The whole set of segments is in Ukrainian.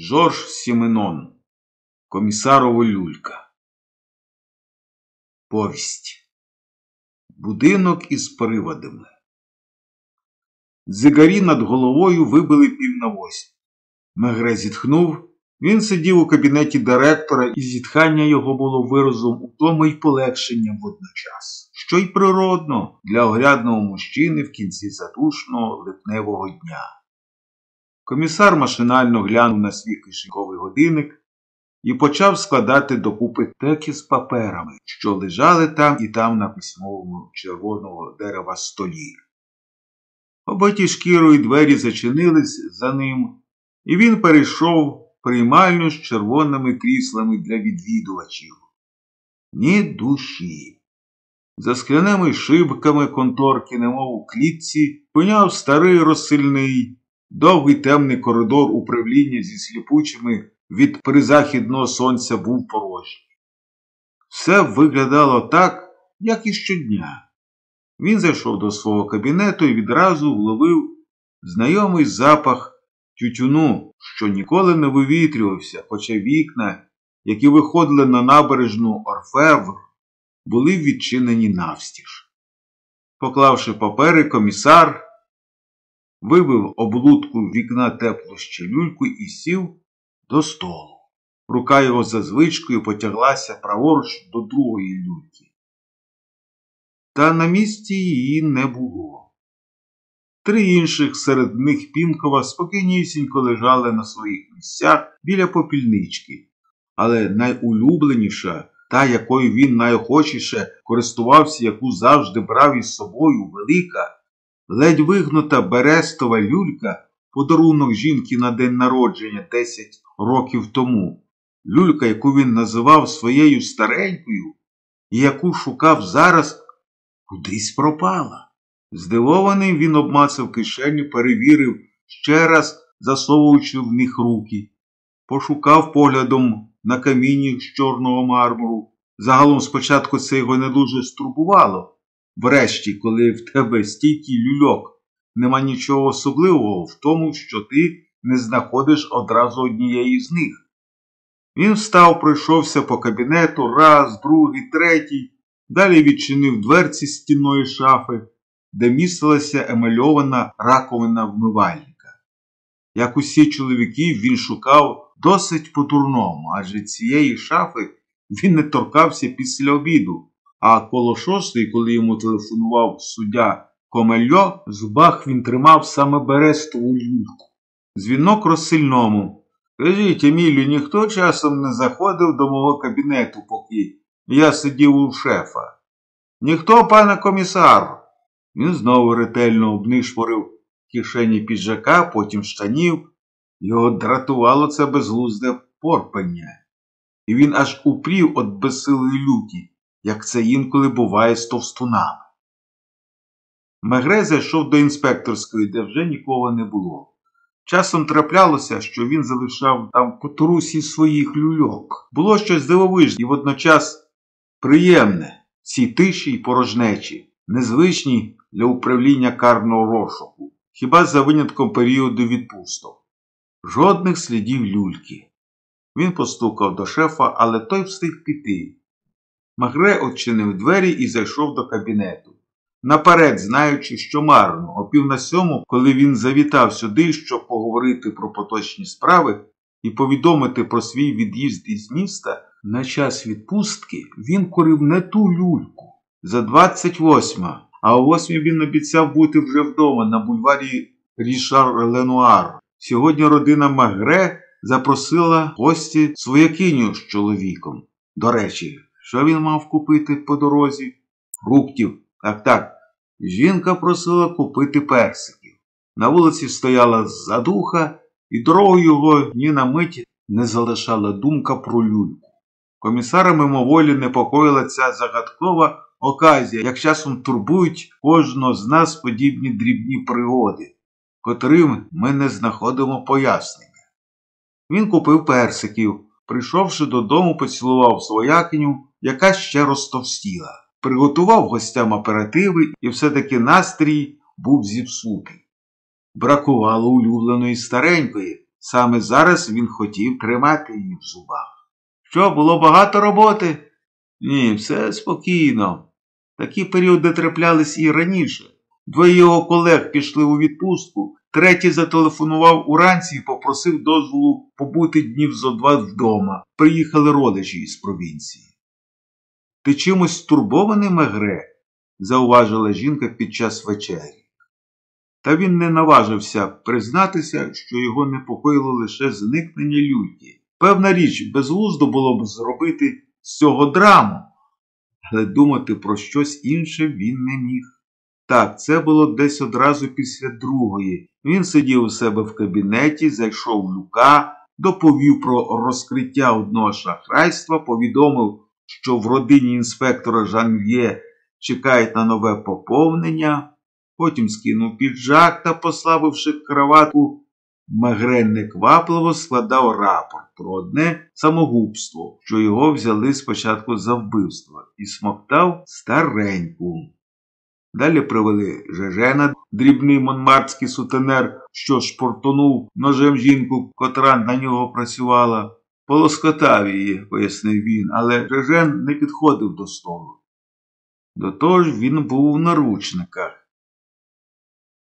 Жорж Сіменон. Комісарова люлька. Повість. Будинок із приводами. Дзигарі над головою вибили пів на восьм. Мегре зітхнув. Він сидів у кабінеті директора, і зітхання його було виразом утоми й полегшенням водночас, що й природно для оглядного мужчини в кінці задушного липневого дня. Комісар машинально глянув на свій кишеньковий годинник і почав складати докупи теки з паперами, що лежали там і там на письмовому червоного дерева столі. Побиті шкірою двері зачинились за ним, і він перейшов приймальню з червоними кріслами для відвідувачів. Ні душі. За скляними шибками конторки, немов у клітці, поняв старий розсильний Довгий темний коридор управління зі сліпучими від призахідного сонця був порожній. Все виглядало так, як і щодня. Він зайшов до свого кабінету і відразу вловив знайомий запах тютюну, що ніколи не вивітрювався, хоча вікна, які виходили на набережну Орфевр, були відчинені навстіж. Поклавши папери, комісар вибив облудку вікна теплу щелюльку і сів до столу. Рука його за звичкою потяглася праворуч до другої люльки. Та на місці її не було. Три інших серед них Пінкова спокійнісінько лежали на своїх місцях біля попільнички, але найулюбленіша, та, якою він найохочіше користувався, яку завжди брав із собою велика, Ледь вигнута берестова люлька подарунок жінки на день народження 10 років тому. Люлька, яку він називав своєю старенькою, і яку шукав зараз, кудись пропала. Здивований, він обмацав кишеню, перевірив, ще раз засовуючи в них руки, пошукав поглядом на камінні з чорного мармуру. Загалом спочатку це його не дуже стурбувало. Врешті, коли в тебе стільки люльок, нема нічого особливого в тому, що ти не знаходиш одразу однієї з них. Він встав, пройшовся по кабінету раз, другий, третій, далі відчинив дверці стінної шафи, де містилася емальована раковина вмивальника. Як усі чоловіки, він шукав досить по-дурному, адже цієї шафи він не торкався після обіду. А коло шостої, коли йому телефонував суддя Комельо, в зубах він тримав саме берестову люльку. Дзвінок розсильному. Кажіть, Емілю, ніхто часом не заходив до мого кабінету, поки я сидів у шефа. Ніхто, пане комісар. Він знову ретельно обнишпорив кишені піджака, потім штанів. Його дратувало це безглузде порпання. І він аж упрів від безсилої люті як це інколи буває з товстунами. Мегре зайшов до інспекторської, де вже нікого не було. Часом траплялося, що він залишав там по трусі своїх люльок. Було щось дивовижне і водночас приємне цій тиші й порожнечі, незвичні для управління карного розшуку, хіба за винятком періоду відпусток. Жодних слідів люльки. Він постукав до шефа, але той встиг піти. Магре очинив двері і зайшов до кабінету. Наперед, знаючи, що марно, о пів на сьому, коли він завітав сюди, щоб поговорити про поточні справи і повідомити про свій від'їзд із міста, на час відпустки він курив не ту люльку за 28, а о 8 він обіцяв бути вже вдома на бульварі Рішар Ленуар. Сьогодні родина Магре запросила гості своякиню з чоловіком. До речі, що він мав купити по дорозі? Фруктів. Так, так. Жінка просила купити персиків. На вулиці стояла задуха, і дорогу його ні на мить не залишала думка про люльку. Комісара мимоволі непокоїла ця загадкова оказія, як часом турбують кожного з нас подібні дрібні пригоди, котрим ми не знаходимо пояснення. Він купив персиків, прийшовши додому, поцілував своякиню яка ще розтовстіла. Приготував гостям аперативи і все-таки настрій був зіпсутий. Бракувало улюбленої старенької, Саме зараз він хотів тримати її в зубах. Що, було багато роботи? Ні, все спокійно. Такі періоди траплялись і раніше. Двоє його колег пішли у відпустку, третій зателефонував уранці і попросив дозволу побути днів зо два вдома. Приїхали родичі із провінції. Ти чимось стурбований, Мегре? зауважила жінка під час вечері. Та він не наважився признатися, що його непокоїло лише зникнення люті. Певна річ, безглуздо було б зробити з цього драму, але думати про щось інше він не міг. Так, це було десь одразу після другої. Він сидів у себе в кабінеті, зайшов в люка, доповів про розкриття одного шахрайства, повідомив, що в родині інспектора Жанв'є чекають на нове поповнення, потім скинув піджак та, послабивши краватку, Мегрен неквапливо складав рапорт про одне самогубство, що його взяли спочатку за вбивство, і смоктав стареньку. Далі привели Жежена, дрібний монмартський сутенер, що шпортонув ножем жінку, котра на нього працювала. Полоскотав її, пояснив він, але Жежен не підходив до столу. До того ж він був у наручниках.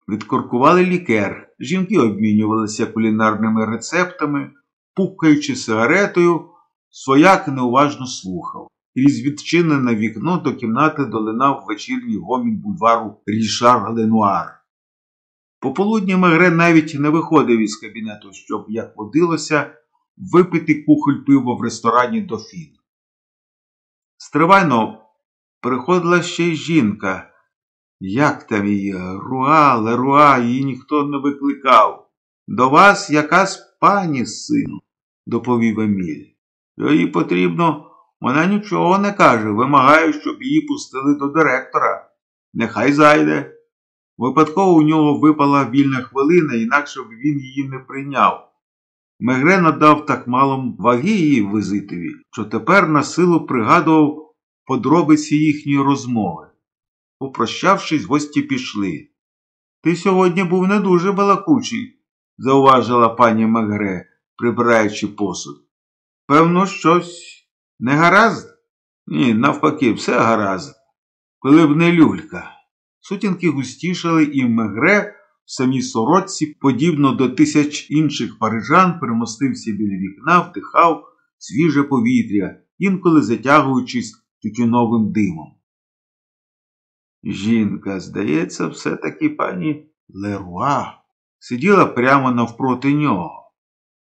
Відкоркували лікер, жінки обмінювалися кулінарними рецептами, пукаючи сигаретою, свояк неуважно слухав. Крізь відчинене вікно до кімнати долинав вечірній гомін бульвару Рішар Ленуар. Пополудні Мегре навіть не виходив із кабінету, щоб, як водилося, випити кухоль пива в ресторані Дофін. Стривайно приходила ще й жінка. Як там її? Руа, Леруа, її ніхто не викликав. До вас якась пані сину, доповів Еміль. Їй потрібно. Вона нічого не каже, вимагає, щоб її пустили до директора. Нехай зайде. Випадково у нього випала вільна хвилина, інакше б він її не прийняв. Мегре надав так мало ваги її визитові, що тепер на силу пригадував подробиці їхньої розмови. Попрощавшись, гості пішли. Ти сьогодні був не дуже балакучий, зауважила пані Мегре, прибираючи посуд. Певно, щось. Не гаразд? Ні, навпаки, все гаразд. Коли б не люлька. Сутінки густішали і мегре в самій сорочці, подібно до тисяч інших парижан, примостився біля вікна, вдихав свіже повітря, інколи затягуючись тютюновим димом. Жінка, здається, все-таки пані Леруа сиділа прямо навпроти нього.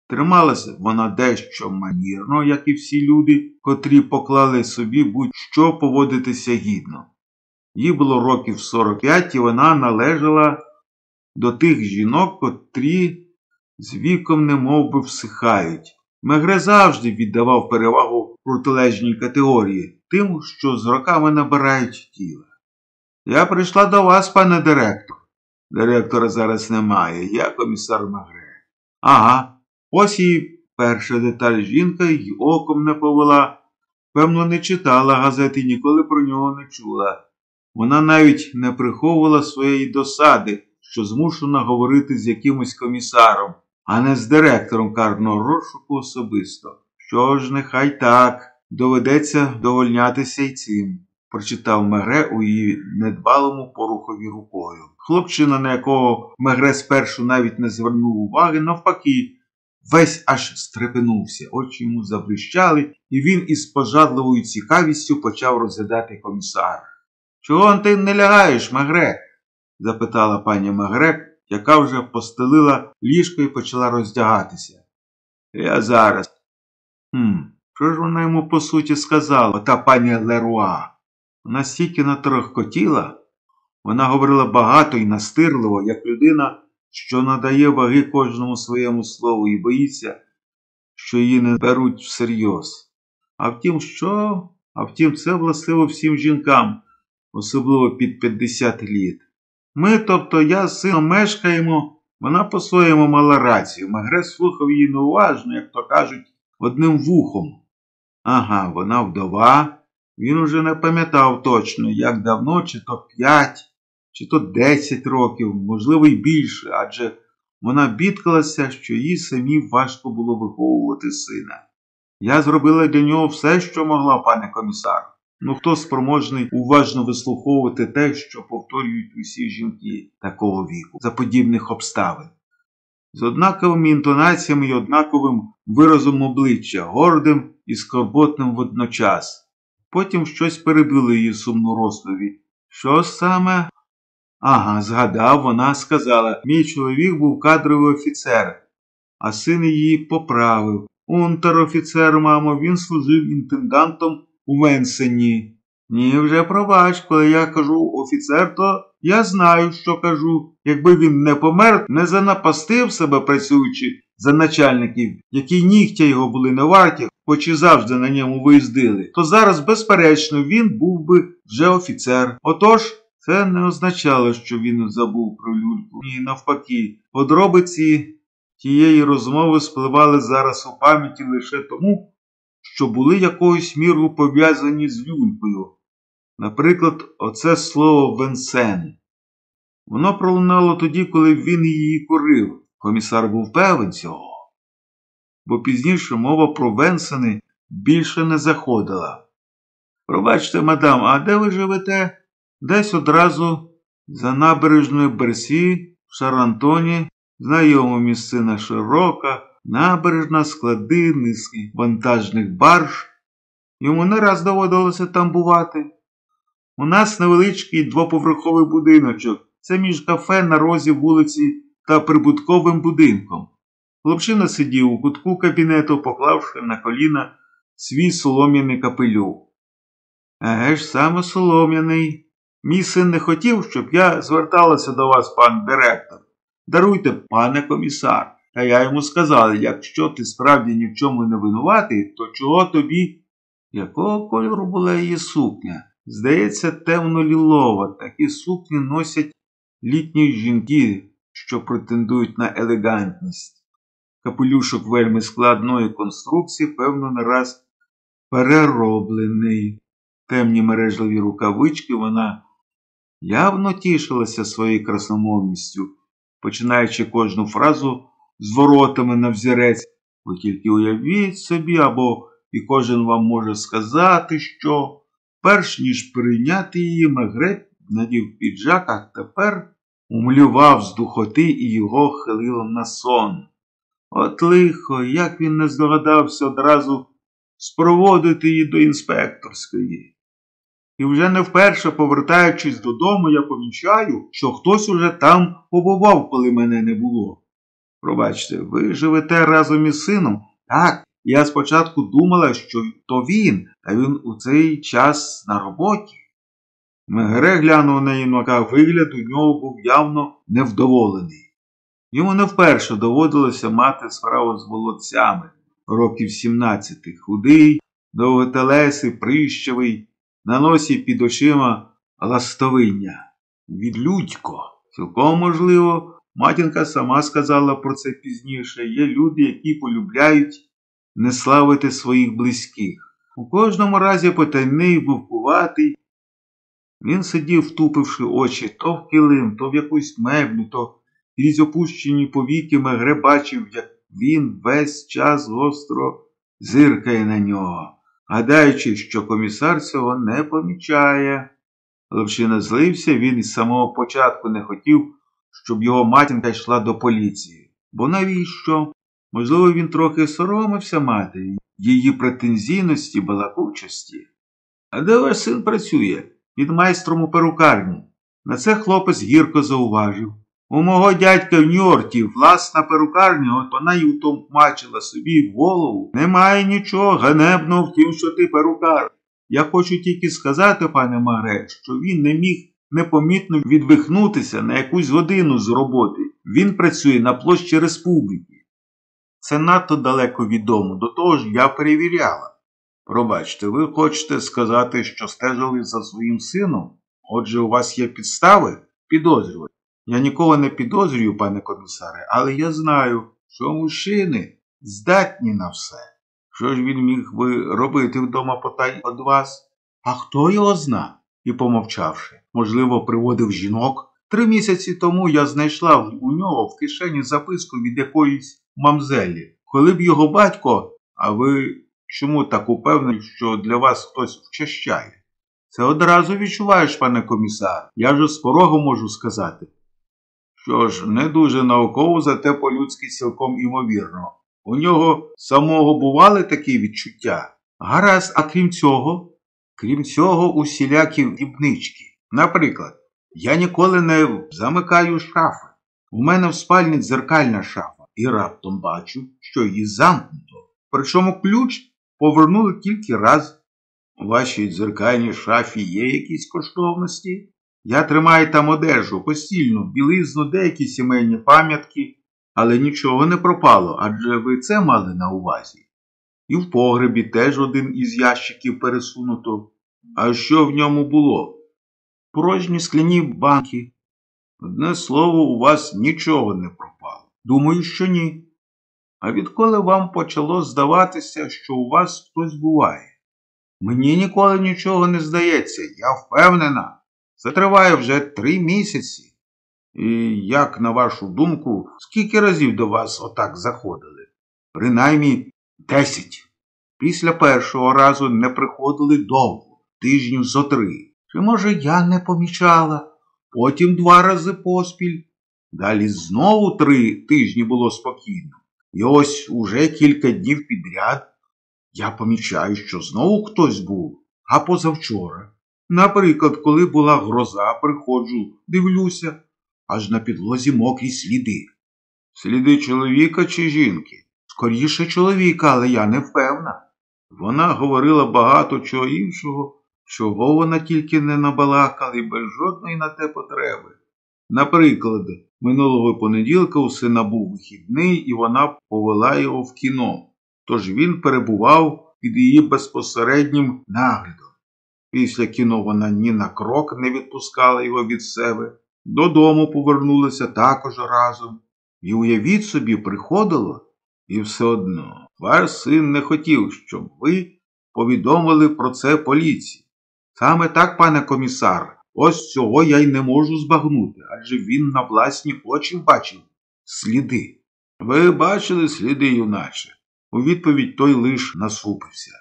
Трималася вона дещо манірно, як і всі люди, котрі поклали собі будь-що поводитися гідно. Їй було років 45 і вона належала до тих жінок, котрі з віком немов би всихають. Мегре завжди віддавав перевагу протилежній категорії, тим, що з роками набирають тіла. Я прийшла до вас, пане директор. Директора зараз немає, я комісар Мегре. Ага. Ось і перша деталь жінка й оком не повела. Певно, не читала газети, ніколи про нього не чула. Вона навіть не приховувала своєї досади, що змушена говорити з якимось комісаром, а не з директором карного розшуку особисто. Що ж, нехай так, доведеться довольнятися й цим, прочитав Мегре у її недбалому порухові рукою. Хлопчина, на якого Мегре спершу навіть не звернув уваги, навпаки. Весь аж стрепенувся, очі йому заблищали, і він із пожадливою цікавістю почав розглядати комісара. Чого ти не лягаєш, Магре? Запитала пані Магре, яка вже постелила ліжко і почала роздягатися. Я зараз. «Хм, Що ж вона йому по суті сказала, та пані Леруа? Вона стільки натрохкотіла. Вона говорила багато і настирливо, як людина що надає ваги кожному своєму слову і боїться, що її не беруть всерйоз. А втім, що? А втім, це властиво всім жінкам, особливо під 50 літ. Ми, тобто я з сином мешкаємо, вона по-своєму мала рацію. Магре слухав її неуважно, як то кажуть, одним вухом. Ага, вона вдова. Він уже не пам'ятав точно, як давно, чи то п'ять чи то 10 років, можливо, й більше, адже Вона бідкалася, що їй самі важко було виховувати сина. Я зробила для нього все, що могла, пане комісар. Ну хто спроможний уважно вислуховувати те, що повторюють усі жінки такого віку, за подібних обставин? З однаковими інтонаціями і однаковим виразом обличчя, гордим і скорботним водночас. Потім щось перебило її сумну розповідь. Що саме? Ага, згадав, вона сказала мій чоловік був кадровий офіцер, а син її поправив. Унтер-офіцер, мамо, він служив інтендантом у Менсені. Ні, вже пробач, коли я кажу офіцер, то я знаю, що кажу. Якби він не помер, не занапастив себе, працюючи за начальників, які нігтя його були не варті, хоч і завжди на ньому виїздили, то зараз, безперечно, він був би вже офіцер. Отож, це не означало, що він забув про люльку. Ні, навпаки, подробиці тієї розмови спливали зараз у пам'яті лише тому, що були якоюсь мірою пов'язані з люлькою. Наприклад, оце слово Венсен. Воно пролунало тоді, коли він її курив. Комісар був певен цього. Бо пізніше мова про Венсени більше не заходила. Пробачте, мадам, а де ви живете? Десь одразу за набережною Берсі, в Шарантоні, знайома місцина широка, набережна, склади, низки вантажних барж. Йому не раз доводилося там бувати. У нас невеличкий двоповерховий будиночок. Це між кафе на розі вулиці та прибутковим будинком. Хлопчина сидів у кутку кабінету, поклавши на коліна свій солом'яний капелюх. Еге ж саме солом'яний. Мій син не хотів, щоб я зверталася до вас, пан директор. Даруйте, пане комісар. Та я йому сказала, якщо ти справді ні в чому не винуватий, то чого тобі? Якого кольору була її сукня? Здається, темно-лілова. Такі сукні носять літні жінки, що претендують на елегантність. Капелюшок вельми складної конструкції, певно, не раз перероблений. Темні мережливі рукавички вона явно тішилася своєю красномовністю, починаючи кожну фразу з воротами на взірець. Ви тільки уявіть собі, або і кожен вам може сказати, що, перш ніж прийняти її, Мегрет надів піджак, а тепер умлював з духоти і його хилило на сон. От лихо, як він не здогадався одразу спроводити її до інспекторської. І вже не вперше, повертаючись додому, я помічаю, що хтось уже там побував, коли мене не було. Пробачте, ви живете разом із сином? Так, я спочатку думала, що то він, а він у цей час на роботі. Мегре глянув на юнака, вигляд у нього був явно невдоволений. Йому не вперше доводилося мати справу з володцями років 17, худий, довготелесий, прищавий, на носі під очима ластовиння. Відлюдько. Цілком можливо, матінка сама сказала про це пізніше. Є люди, які полюбляють не славити своїх близьких. У кожному разі потайний, вовкуватий. Він сидів, втупивши очі то в килим, то в якусь меблю, то крізь опущені повіки Мегре бачив, як він весь час гостро зиркає на нього гадаючи, що комісар цього не помічає. Левчина злився, він із самого початку не хотів, щоб його матінка йшла до поліції. Бо навіщо? Можливо, він трохи соромився мати, її претензійності, балакучості. А де ваш син працює? Під майстром у перукарні. На це хлопець гірко зауважив. У мого дядька в Ньорті власна перукарня, от вона й утомачила собі голову. Немає нічого ганебного в тім, що ти перукар. Я хочу тільки сказати, пане Маре, що він не міг непомітно відвихнутися на якусь годину з роботи. Він працює на площі республіки. Це надто далеко відомо, до того ж я перевіряла. Пробачте, ви хочете сказати, що стежили за своїм сином? Отже, у вас є підстави підозрювати. Я ніколи не підозрюю, пане комісаре, але я знаю, що мужчини здатні на все. Що ж він міг би робити вдома потай від вас? А хто його зна? І помовчавши, можливо, приводив жінок, Три місяці тому я знайшла у нього в кишені записку від якоїсь мамзелі. Коли б його батько, а ви чому так упевнені, що для вас хтось вчащає? Це одразу відчуваєш, пане комісар. Я ж з порогу можу сказати. Що ж, не дуже науково, зате по-людськи цілком імовірно. У нього самого бували такі відчуття. Гаразд, а крім цього, крім цього, усілякі дрібнички. Наприклад, я ніколи не замикаю шафи. У мене в спальні дзеркальна шафа, і раптом бачу, що її замкнуто. Причому ключ повернули тільки раз. У вашій дзеркальній шафі є якісь коштовності? Я тримаю там одежу, постільну, білизну, деякі сімейні пам'ятки, але нічого не пропало, адже ви це мали на увазі. І в погребі теж один із ящиків пересунуто. А що в ньому було? Порожні скляні банки. Одне слово, у вас нічого не пропало. Думаю, що ні. А відколи вам почало здаватися, що у вас хтось буває? Мені ніколи нічого не здається, я впевнена. Це триває вже три місяці. І як, на вашу думку, скільки разів до вас отак заходили? Принаймні десять. Після першого разу не приходили довго, тижнів зо три. Чи, може, я не помічала, потім два рази поспіль. Далі знову три тижні було спокійно. І ось уже кілька днів підряд я помічаю, що знову хтось був, а позавчора. Наприклад, коли була гроза, приходжу, дивлюся, аж на підлозі мокрі сліди. Сліди чоловіка чи жінки? Скоріше чоловіка, але я не впевна. Вона говорила багато чого іншого, чого вона тільки не набалакала і без жодної на те потреби. Наприклад, минулого понеділка у сина був вихідний, і вона повела його в кіно, тож він перебував під її безпосереднім наглядом. Після кіно вона ні на крок не відпускала його від себе, додому повернулися також разом. І уявіть собі, приходило, і все одно ваш син не хотів, щоб ви повідомили про це поліції. Саме так, пане комісар, ось цього я й не можу збагнути, адже він на власні очі бачив сліди. Ви бачили сліди, юначе? У відповідь той лиш насупився.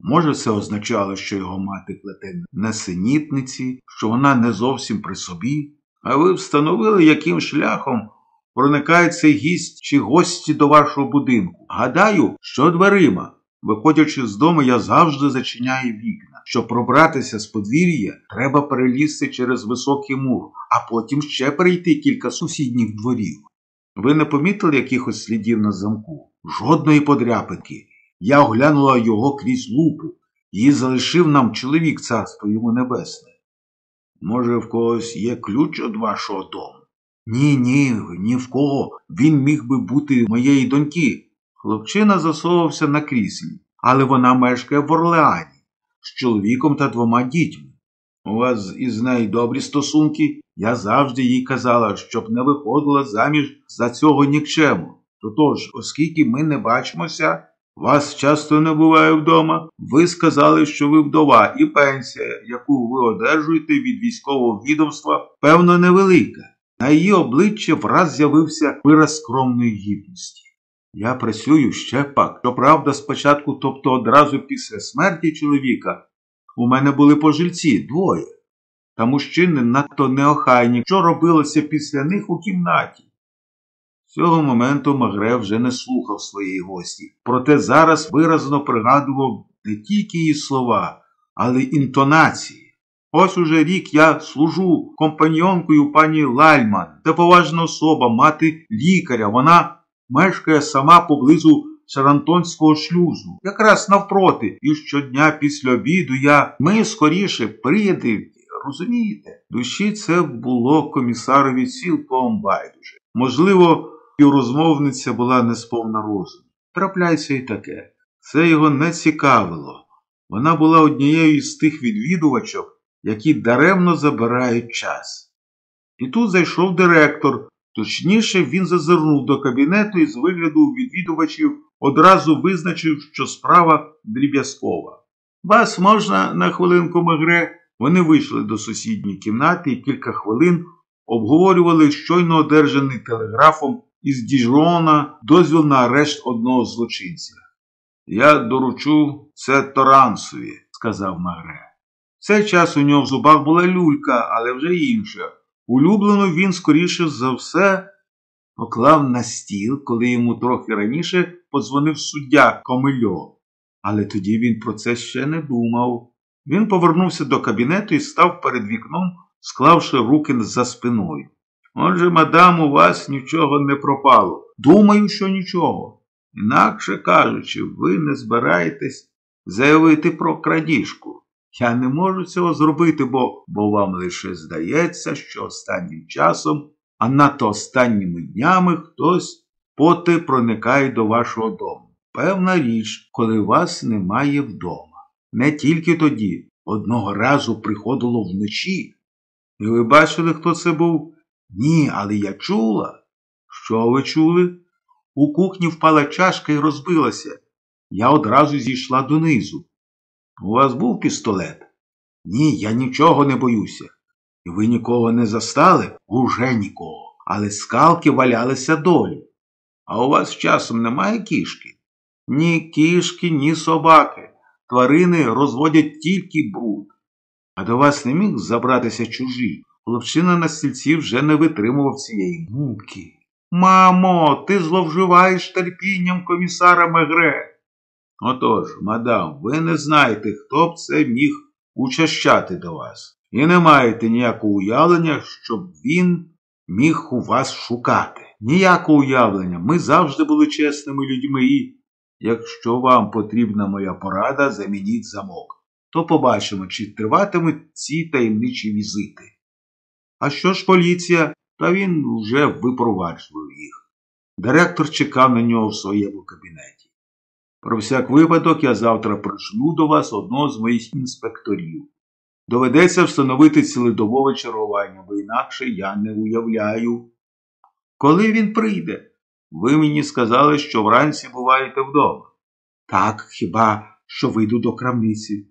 Може, це означало, що його мати плете несенітниці, що вона не зовсім при собі, а ви встановили, яким шляхом проникає цей гість чи гості до вашого будинку. Гадаю, що дверима. Виходячи з дому, я завжди зачиняю вікна. Щоб пробратися з подвір'я, треба перелізти через високий мур, а потім ще перейти кілька сусідніх дворів. Ви не помітили якихось слідів на замку? Жодної подряпинки. Я оглянула його крізь лупу. Її залишив нам чоловік царство йому небесне. Може, в когось є ключ від вашого дому? Ні, ні, ні в кого. Він міг би бути моєї доньки. Хлопчина засовувався на кріслі, але вона мешкає в Орлеані з чоловіком та двома дітьми. У вас із нею добрі стосунки? Я завжди їй казала, щоб не виходила заміж за цього нікчему. Тотож, оскільки ми не бачимося, вас часто не буває вдома, ви сказали, що ви вдова, і пенсія, яку ви одержуєте від військового відомства, певно, невелика. На її обличчі враз з'явився вираз скромної гідності. Я працюю ще пак. Щоправда, спочатку, тобто одразу після смерті чоловіка, у мене були пожильці двоє. Та мужчини надто неохайні, що робилося після них у кімнаті. З цього моменту Магре вже не слухав своєї гості, проте зараз виразно пригадував не тільки її слова, але й інтонації. Ось уже рік я служу компаньонкою пані Лальман. Це поважна особа, мати лікаря. Вона мешкає сама поблизу Шарантонського шлюзу, якраз навпроти, і щодня після обіду я ми скоріше приїдемо. Розумієте? Душі це було комісарові цілком байдуже. Можливо, співрозмовниця була не сповна розуму. Трапляється і таке. Це його не цікавило. Вона була однією з тих відвідувачок, які даремно забирають час. І тут зайшов директор, точніше, він зазирнув до кабінету і з вигляду відвідувачів одразу визначив, що справа дріб'язкова. Вас можна на хвилинку Мегре? Вони вийшли до сусідньої кімнати і кілька хвилин обговорювали щойно одержаний телеграфом із Діжрона дозвіл на арешт одного злочинця. Я доручу це Торансові, сказав Магре. Цей час у нього в зубах була люлька, але вже інша. Улюблену він, скоріше за все, поклав на стіл, коли йому трохи раніше подзвонив суддя Комильо. Але тоді він про це ще не думав. Він повернувся до кабінету і став перед вікном, склавши руки за спиною. Отже, мадам, у вас нічого не пропало. Думаю, що нічого. Інакше кажучи, ви не збираєтесь заявити про крадіжку. Я не можу цього зробити, бо, бо вам лише здається, що останнім часом, а надто останніми днями хтось поти проникає до вашого дому. Певна річ, коли вас немає вдома. Не тільки тоді, одного разу приходило вночі. І ви бачили, хто це був? Ні, але я чула. Що ви чули? У кухні впала чашка і розбилася. Я одразу зійшла донизу. У вас був пістолет? Ні, я нічого не боюся. І ви нікого не застали? Уже нікого. Але скалки валялися долі. А у вас часом немає кішки? Ні кішки, ні собаки. Тварини розводять тільки бруд. А до вас не міг забратися чужий. Хлопчина на стільці вже не витримував цієї муки. Мамо, ти зловживаєш терпінням комісара Мегре. Отож, мадам, ви не знаєте, хто б це міг учащати до вас, і не маєте ніякого уявлення, щоб він міг у вас шукати. Ніякого уявлення. Ми завжди були чесними людьми і, якщо вам потрібна моя порада, замініть замок. То побачимо, чи триватимуть ці таємничі візити. А що ж поліція? Та він вже випроваджував їх. Директор чекав на нього в своєму кабінеті. Про всяк випадок я завтра пришлю до вас одного з моїх інспекторів. Доведеться встановити цілодобове чарування, бо інакше я не уявляю. Коли він прийде? Ви мені сказали, що вранці буваєте вдома. Так, хіба що вийду до крамниці.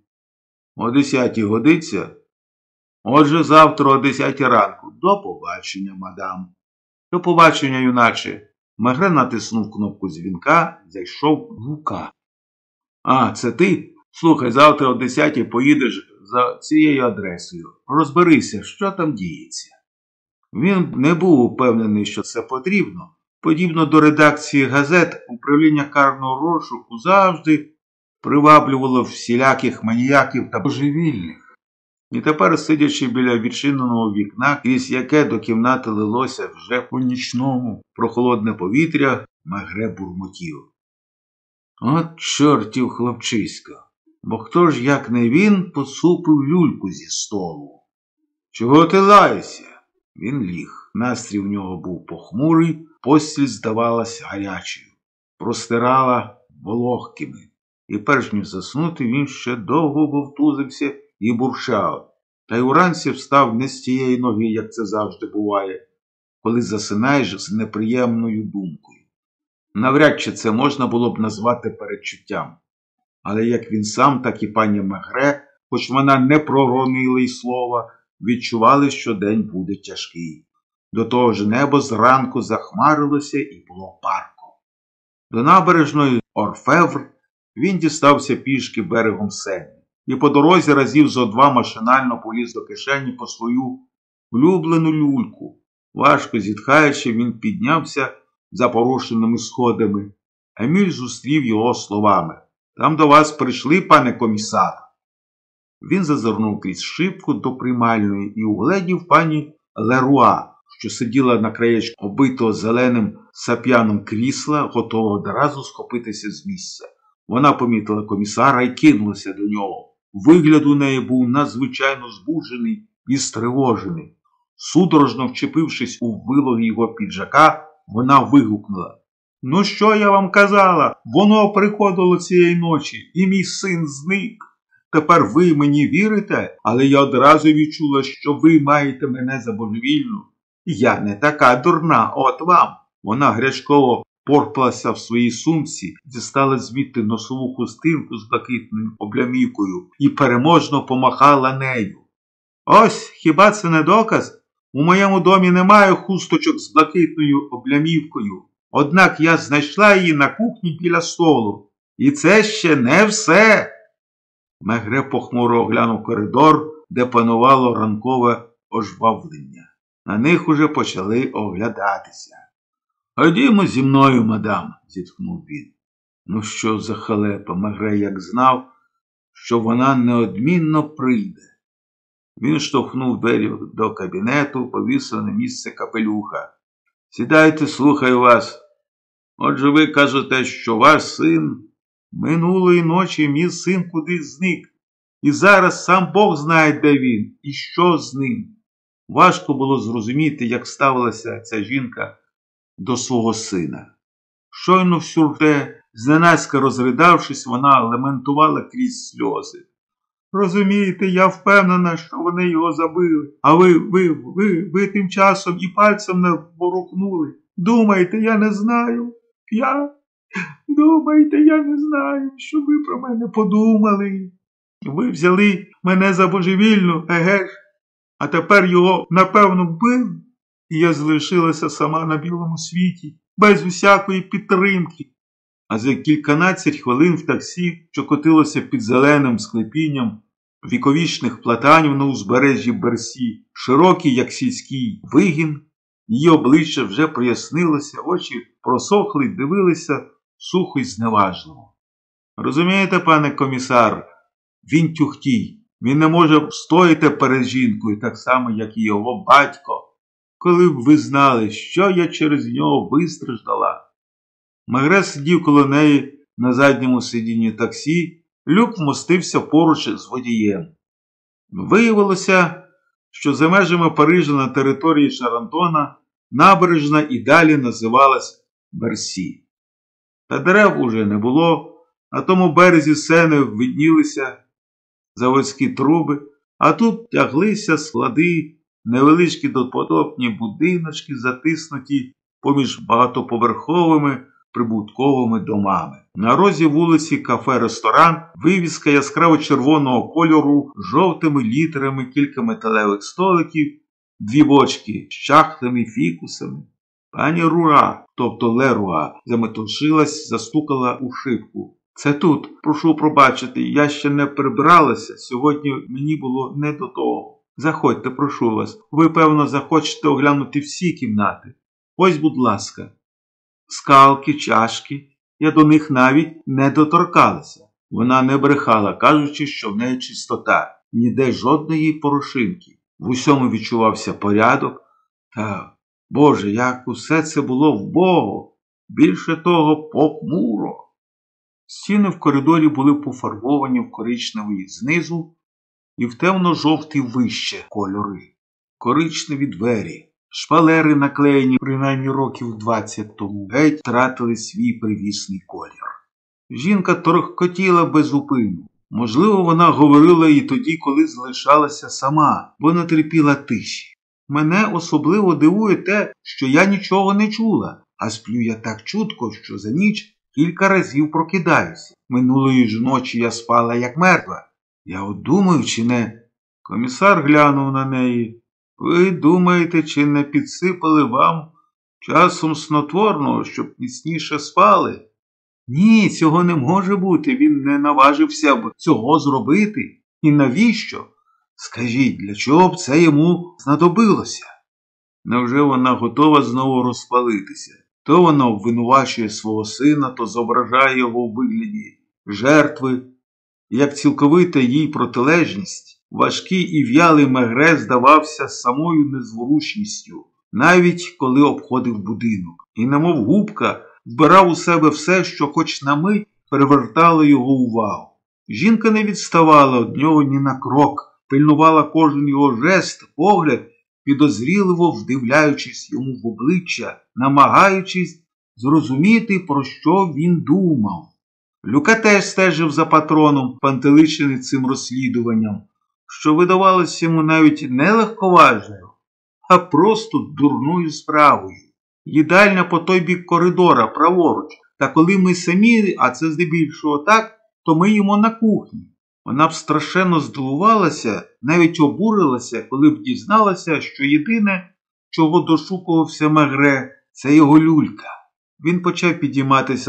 О десятій годиться? Отже, завтра о десятій ранку. До побачення, мадам. До побачення, юначе. Мегре натиснув кнопку дзвінка, зайшов Лука. А, це ти? Слухай, завтра о десятій поїдеш за цією адресою. Розберися, що там діється. Він не був упевнений, що це потрібно. Подібно до редакції газет, управління карного розшуку завжди приваблювало всіляких маніяків та божевільних. І тепер, сидячи біля відчиненого вікна, крізь яке до кімнати лилося вже по нічному прохолодне повітря, Магре бурмотів. От чортів хлопчисько. Бо хто ж, як не він, посупив люльку зі столу? Чого ти лаєшся? Він ліг. Настрій в нього був похмурий, постіль здавалася гарячою, простирала вологкими. І перш ніж заснути, він ще довго вовтузився і бурчав, та й уранці встав не з тієї ноги, як це завжди буває, коли засинаєш з неприємною думкою. Навряд чи це можна було б назвати передчуттям. Але як він сам, так і пані Мегре, хоч вона не проронила й слова, відчували, що день буде тяжкий. До того ж небо зранку захмарилося і було парко. До набережної Орфевр він дістався пішки берегом Сені і по дорозі разів зо два машинально поліз до кишені по свою улюблену люльку. Важко зітхаючи, він піднявся за порушеними сходами. Еміль зустрів його словами Там до вас прийшли, пане комісар. Він зазирнув крізь шибку до приймальної і угледів пані Леруа, що сиділа на краєчку обитого зеленим сап'яном крісла, готового одразу схопитися з місця. Вона помітила комісара і кинулася до нього. Вигляд у неї був надзвичайно збуджений і стривожений. Судорожно вчепившись у вилоги його піджака, вона вигукнула Ну, що я вам казала? Воно приходило цієї ночі, і мій син зник. Тепер ви мені вірите, але я одразу відчула, що ви маєте мене за божевільну. Я не така дурна, от вам. Вона грячково порпалася в своїй сумці, дістала звідти носову хустинку з блакитною облямівкою і переможно помахала нею. Ось хіба це не доказ? У моєму домі немає хусточок з блакитною облямівкою, однак я знайшла її на кухні біля столу. І це ще не все. Мегре похмуро оглянув коридор, де панувало ранкове ожвавлення. На них уже почали оглядатися. Ходімо зі мною, мадам, зітхнув він. Ну що за халепа, Мегре як знав, що вона неодмінно прийде. Він штовхнув двері до кабінету, повісив на місце капелюха. Сідайте, слухаю вас. Отже, ви кажете, що ваш син минулої ночі мій син кудись зник, і зараз сам Бог знає, де він і що з ним. Важко було зрозуміти, як ставилася ця жінка до свого сина. Щойно в сюрте, зненацька розридавшись, вона лементувала крізь сльози. Розумієте, я впевнена, що вони його забили, а ви, ви, ви, ви тим часом і пальцем не ворухнули. Думаєте, я не знаю? Я? Думаєте, я не знаю, що ви про мене подумали. Ви взяли мене за божевільну, еге ж, а тепер його, напевно, вбили, і я залишилася сама на білому світі, без усякої підтримки. А за кільканадцять хвилин в таксі, що котилося під зеленим склепінням віковічних платанів на узбережжі Берсі, широкий, як сільський вигін, її обличчя вже прояснилося, очі просохли дивилися сухо й зневажливо. Розумієте, пане комісар, він тюхтій, він не може встояти перед жінкою, так само, як і його батько, коли б ви знали, що я через нього вистраждала. Магре сидів коло неї на задньому сидінні таксі, люк вмостився поруч з водієм. Виявилося, що за межами Парижа на території Шарантона набережна і далі називалась Берсі. Та дерев уже не було, на тому березі сени виднілися заводські труби, а тут тяглися склади, невеличкі доподобні будиночки, затиснуті поміж багатоповерховими прибутковими домами. На розі вулиці кафе-ресторан, вивіска яскраво червоного кольору, жовтими літерами, кілька металевих столиків, дві бочки з чахтими фікусами. Пані Рура, тобто Леруа, заметушилась, застукала у шибку. Це тут, прошу пробачити, я ще не прибралася. Сьогодні мені було не до того. Заходьте, прошу вас. Ви, певно, захочете оглянути всі кімнати. Ось, будь ласка, скалки, чашки, я до них навіть не доторкалася. Вона не брехала, кажучи, що в неї чистота, ніде жодної порошинки. В усьому відчувався порядок. Та, Боже, як усе це було вбого, більше того, похмуро. Стіни в коридорі були пофарбовані в коричневий знизу і в темно-жовтий вище кольори, коричневі двері, шпалери, наклеєні принаймні років двадцять тому, геть втратили свій привісний колір. Жінка торохкотіла без упину. Можливо, вона говорила і тоді, коли залишалася сама, бо не терпіла тиші. Мене особливо дивує те, що я нічого не чула, а сплю я так чутко, що за ніч кілька разів прокидаюся. Минулої ж ночі я спала, як мертва. Я от думаю, чи не. Комісар глянув на неї. Ви думаєте, чи не підсипали вам часом снотворного, щоб міцніше спали? Ні, цього не може бути. Він не наважився б цього зробити. І навіщо? Скажіть, для чого б це йому знадобилося? Невже вона готова знову розпалитися? То вона обвинувачує свого сина, то зображає його у вигляді жертви, як цілковита їй протилежність, важкий і в'ялий мегре здавався самою незворушністю, навіть коли обходив будинок, і, немов губка, вбирав у себе все, що хоч на мить перевертало його увагу. Жінка не відставала від нього ні на крок, пильнувала кожен його жест, погляд підозріливо вдивляючись йому в обличчя, намагаючись зрозуміти, про що він думав. Люка теж стежив за патроном, пантеличений цим розслідуванням, що видавалося йому навіть не легковажною, а просто дурною справою. Їдальня по той бік коридора, праворуч, та коли ми самі, а це здебільшого так, то ми їмо на кухні. Вона б страшенно здивувалася, навіть обурилася, коли б дізналася, що єдине, чого дошукувався Мегре, це його люлька. Він почав підійматися